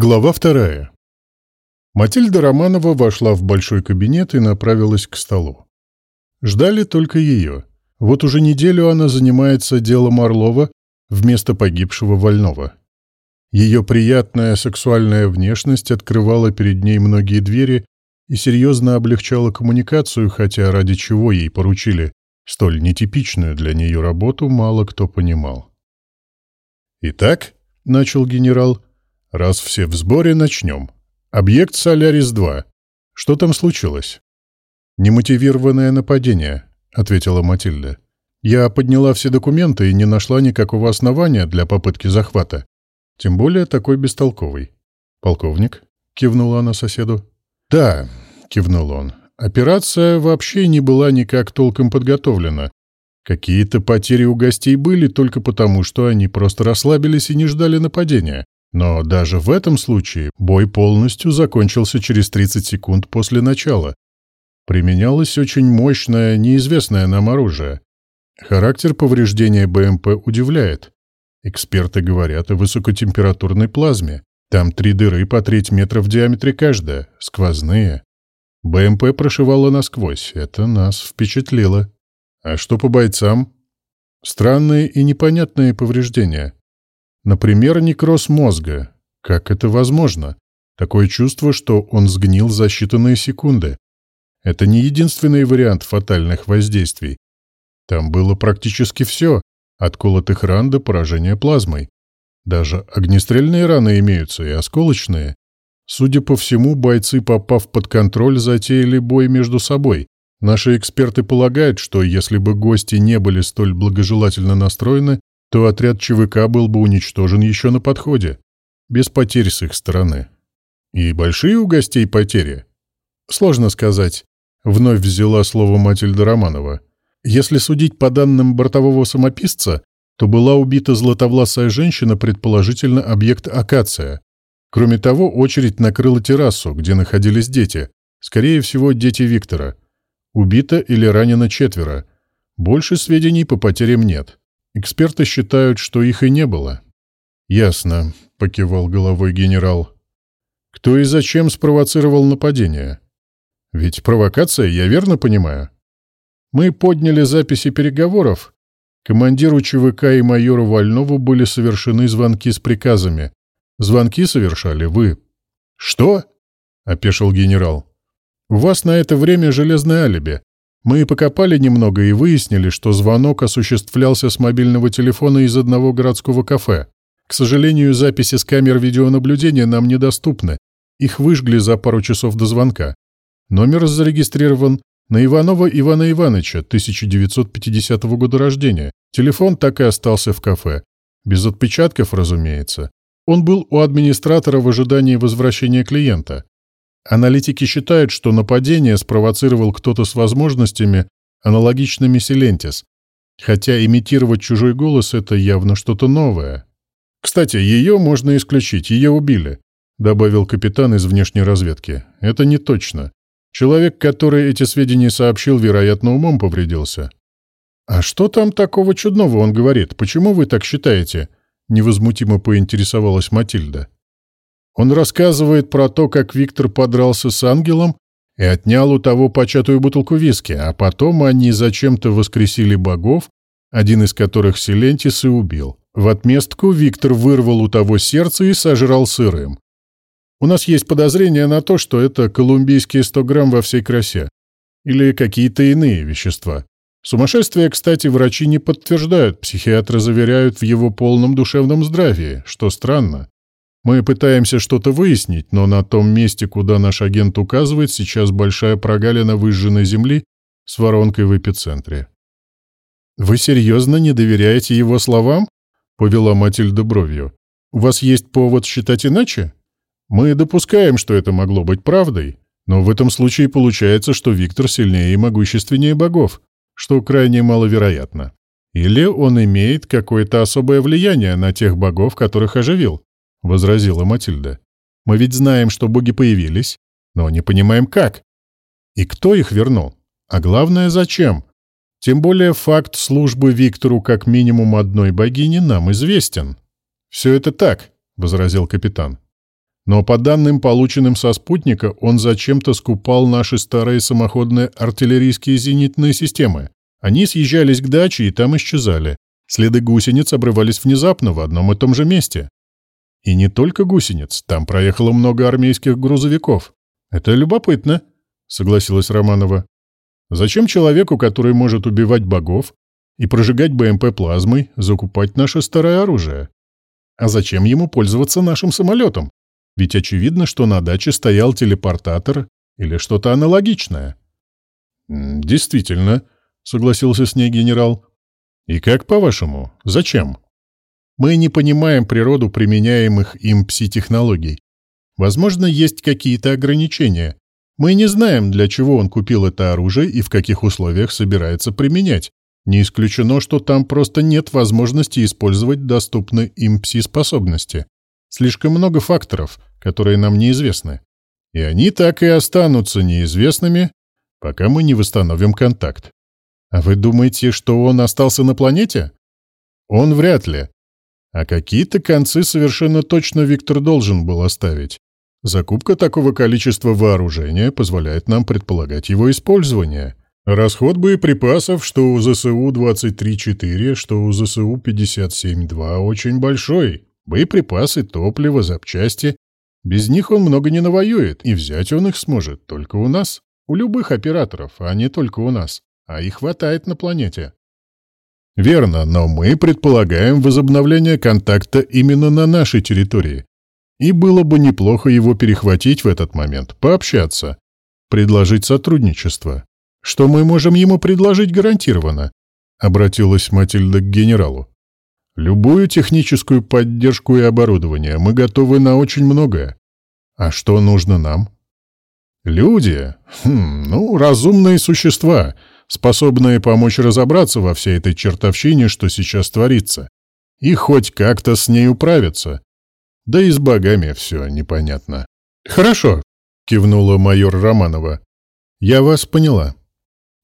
Глава вторая. Матильда Романова вошла в большой кабинет и направилась к столу. Ждали только ее. Вот уже неделю она занимается делом Орлова вместо погибшего Вольного. Ее приятная сексуальная внешность открывала перед ней многие двери и серьезно облегчала коммуникацию, хотя ради чего ей поручили столь нетипичную для нее работу, мало кто понимал. «Итак», — начал генерал, — Раз все в сборе, начнем. Объект «Солярис-2». Что там случилось? «Немотивированное нападение», — ответила Матильда. «Я подняла все документы и не нашла никакого основания для попытки захвата. Тем более такой бестолковый». «Полковник?» — кивнула она соседу. «Да», — кивнул он. «Операция вообще не была никак толком подготовлена. Какие-то потери у гостей были только потому, что они просто расслабились и не ждали нападения. Но даже в этом случае бой полностью закончился через 30 секунд после начала. Применялось очень мощное, неизвестное нам оружие. Характер повреждения БМП удивляет. Эксперты говорят о высокотемпературной плазме. Там три дыры по треть метра в диаметре каждая, сквозные. БМП прошивало насквозь, это нас впечатлило. А что по бойцам? Странные и непонятные повреждения. Например, некроз мозга. Как это возможно? Такое чувство, что он сгнил за считанные секунды. Это не единственный вариант фатальных воздействий. Там было практически все, от колотых ран до поражения плазмой. Даже огнестрельные раны имеются и осколочные. Судя по всему, бойцы, попав под контроль, затеяли бой между собой. Наши эксперты полагают, что если бы гости не были столь благожелательно настроены, то отряд ЧВК был бы уничтожен еще на подходе, без потерь с их стороны. И большие у гостей потери? Сложно сказать. Вновь взяла слово Матильда Романова. Если судить по данным бортового самописца, то была убита златовласая женщина, предположительно объект «Акация». Кроме того, очередь накрыла террасу, где находились дети. Скорее всего, дети Виктора. Убито или ранено четверо. Больше сведений по потерям нет. Эксперты считают, что их и не было. «Ясно», — покивал головой генерал. «Кто и зачем спровоцировал нападение? Ведь провокация, я верно понимаю? Мы подняли записи переговоров. Командиру ЧВК и майору Вольнову были совершены звонки с приказами. Звонки совершали вы». «Что?» — опешил генерал. «У вас на это время железное алиби. Мы покопали немного и выяснили, что звонок осуществлялся с мобильного телефона из одного городского кафе. К сожалению, записи с камер видеонаблюдения нам недоступны. Их выжгли за пару часов до звонка. Номер зарегистрирован на Иванова Ивана Ивановича, 1950 года рождения. Телефон так и остался в кафе. Без отпечатков, разумеется. Он был у администратора в ожидании возвращения клиента. Аналитики считают, что нападение спровоцировал кто-то с возможностями, аналогичными Силентис, хотя имитировать чужой голос — это явно что-то новое. «Кстати, ее можно исключить, ее убили», — добавил капитан из внешней разведки. «Это не точно. Человек, который эти сведения сообщил, вероятно, умом повредился». «А что там такого чудного он говорит? Почему вы так считаете?» — невозмутимо поинтересовалась Матильда. Он рассказывает про то, как Виктор подрался с ангелом и отнял у того початую бутылку виски, а потом они зачем-то воскресили богов, один из которых Силентис и убил. В отместку Виктор вырвал у того сердце и сожрал сырым. У нас есть подозрение на то, что это колумбийские 100 грамм во всей красе. Или какие-то иные вещества. Сумасшествие, кстати, врачи не подтверждают, психиатры заверяют в его полном душевном здравии, что странно. Мы пытаемся что-то выяснить, но на том месте, куда наш агент указывает, сейчас большая прогалина выжженной земли с воронкой в эпицентре. «Вы серьезно не доверяете его словам?» — повела Матильда бровью. «У вас есть повод считать иначе? Мы допускаем, что это могло быть правдой, но в этом случае получается, что Виктор сильнее и могущественнее богов, что крайне маловероятно. Или он имеет какое-то особое влияние на тех богов, которых оживил. — возразила Матильда. «Мы ведь знаем, что боги появились, но не понимаем, как. И кто их вернул? А главное, зачем? Тем более факт службы Виктору как минимум одной богини нам известен». «Все это так», — возразил капитан. Но по данным, полученным со спутника, он зачем-то скупал наши старые самоходные артиллерийские зенитные системы. Они съезжались к даче и там исчезали. Следы гусениц обрывались внезапно в одном и том же месте. И не только гусениц, там проехало много армейских грузовиков. Это любопытно, согласилась Романова. Зачем человеку, который может убивать богов и прожигать БМП плазмой, закупать наше старое оружие? А зачем ему пользоваться нашим самолетом? Ведь очевидно, что на даче стоял телепортатор или что-то аналогичное. «Действительно», — согласился с ней генерал. «И как, по-вашему, зачем?» Мы не понимаем природу применяемых им пси-технологий. Возможно, есть какие-то ограничения. Мы не знаем, для чего он купил это оружие и в каких условиях собирается применять. Не исключено, что там просто нет возможности использовать доступные им пси-способности. Слишком много факторов, которые нам неизвестны. И они так и останутся неизвестными, пока мы не восстановим контакт. А вы думаете, что он остался на планете? Он вряд ли. А какие-то концы совершенно точно Виктор должен был оставить. Закупка такого количества вооружения позволяет нам предполагать его использование. Расход боеприпасов, что у ЗСУ-23-4, что у ЗСУ-57-2, очень большой. Боеприпасы, топливо, запчасти. Без них он много не навоюет, и взять он их сможет только у нас. У любых операторов, а не только у нас. А их хватает на планете. Верно, но мы предполагаем возобновление контакта именно на нашей территории. И было бы неплохо его перехватить в этот момент, пообщаться, предложить сотрудничество. Что мы можем ему предложить гарантированно? Обратилась Матильда к генералу. Любую техническую поддержку и оборудование. Мы готовы на очень многое. А что нужно нам? Люди? Хм, ну, разумные существа — способные помочь разобраться во всей этой чертовщине, что сейчас творится, и хоть как-то с ней управиться. Да и с богами все непонятно. «Хорошо», — кивнула майор Романова. «Я вас поняла».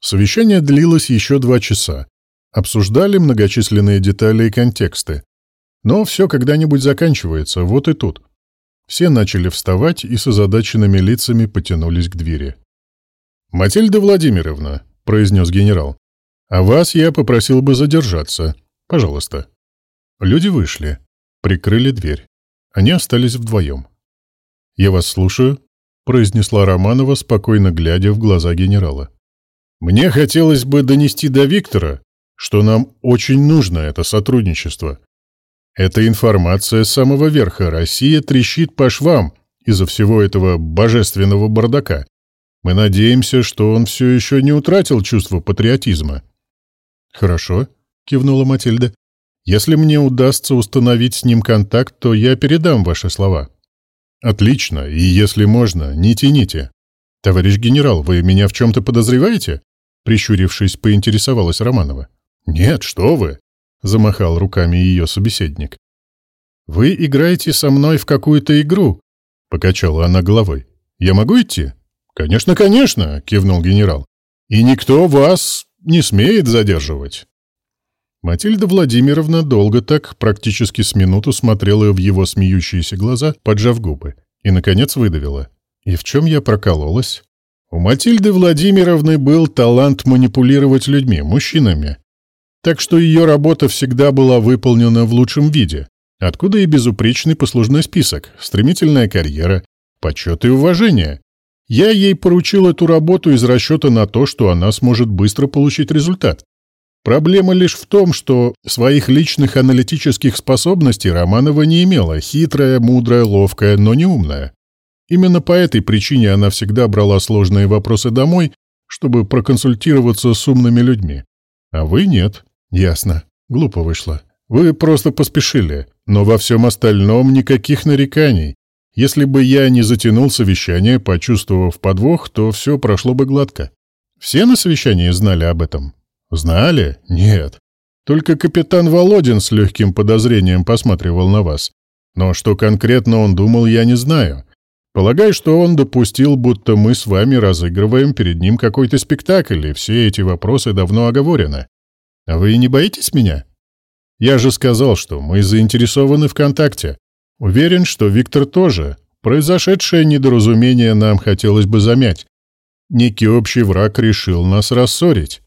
Совещание длилось еще два часа. Обсуждали многочисленные детали и контексты. Но все когда-нибудь заканчивается, вот и тут. Все начали вставать и с озадаченными лицами потянулись к двери. «Матильда Владимировна», произнес генерал. «А вас я попросил бы задержаться. Пожалуйста». Люди вышли, прикрыли дверь. Они остались вдвоем. «Я вас слушаю», — произнесла Романова, спокойно глядя в глаза генерала. «Мне хотелось бы донести до Виктора, что нам очень нужно это сотрудничество. Эта информация с самого верха. Россия трещит по швам из-за всего этого божественного бардака. Мы надеемся, что он все еще не утратил чувство патриотизма». «Хорошо», — кивнула Матильда. «Если мне удастся установить с ним контакт, то я передам ваши слова». «Отлично, и если можно, не тяните». «Товарищ генерал, вы меня в чем-то подозреваете?» Прищурившись, поинтересовалась Романова. «Нет, что вы!» — замахал руками ее собеседник. «Вы играете со мной в какую-то игру?» — покачала она головой. «Я могу идти?» «Конечно, конечно», — кивнул генерал. «И никто вас не смеет задерживать». Матильда Владимировна долго так, практически с минуту смотрела в его смеющиеся глаза, поджав губы, и, наконец, выдавила. «И в чем я прокололась?» У Матильды Владимировны был талант манипулировать людьми, мужчинами. Так что ее работа всегда была выполнена в лучшем виде. Откуда и безупречный послужной список, стремительная карьера, почет и уважение. Я ей поручил эту работу из расчета на то, что она сможет быстро получить результат. Проблема лишь в том, что своих личных аналитических способностей Романова не имела, хитрая, мудрая, ловкая, но не умная. Именно по этой причине она всегда брала сложные вопросы домой, чтобы проконсультироваться с умными людьми. А вы нет. Ясно. Глупо вышло. Вы просто поспешили, но во всем остальном никаких нареканий. Если бы я не затянул совещание, почувствовав подвох, то все прошло бы гладко. Все на совещании знали об этом? Знали? Нет. Только капитан Володин с легким подозрением посматривал на вас. Но что конкретно он думал, я не знаю. Полагаю, что он допустил, будто мы с вами разыгрываем перед ним какой-то спектакль, и все эти вопросы давно оговорены. А вы не боитесь меня? Я же сказал, что мы заинтересованы в контакте. Уверен, что Виктор тоже, Произошедшее недоразумение нам хотелось бы замять. Некий общий враг решил нас рассорить.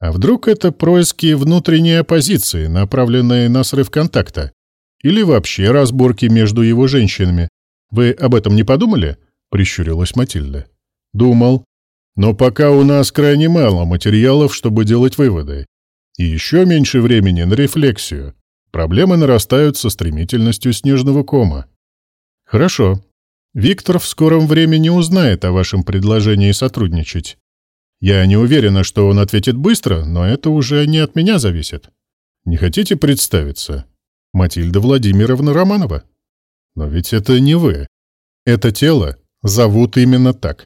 А вдруг это происки внутренней оппозиции, направленные на срыв контакта? Или вообще разборки между его женщинами? Вы об этом не подумали?» — прищурилась Матильда. «Думал. Но пока у нас крайне мало материалов, чтобы делать выводы. И еще меньше времени на рефлексию. Проблемы нарастают со стремительностью снежного кома. Хорошо. Виктор в скором времени узнает о вашем предложении сотрудничать. Я не уверена, что он ответит быстро, но это уже не от меня зависит. Не хотите представиться? Матильда Владимировна Романова? Но ведь это не вы. Это тело зовут именно так.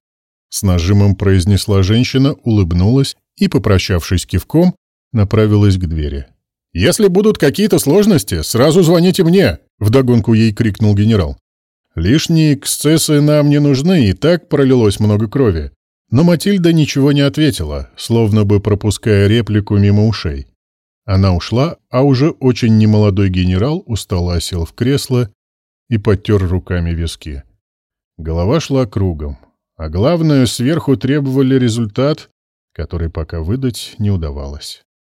С нажимом произнесла женщина, улыбнулась и, попрощавшись кивком, направилась к двери. «Если будут какие-то сложности, сразу звоните мне!» — вдогонку ей крикнул генерал. «Лишние эксцессы нам не нужны, и так пролилось много крови». Но Матильда ничего не ответила, словно бы пропуская реплику мимо ушей. Она ушла, а уже очень немолодой генерал устало осел в кресло и подтер руками виски. Голова шла кругом, а главное, сверху требовали результат, который пока выдать не удавалось.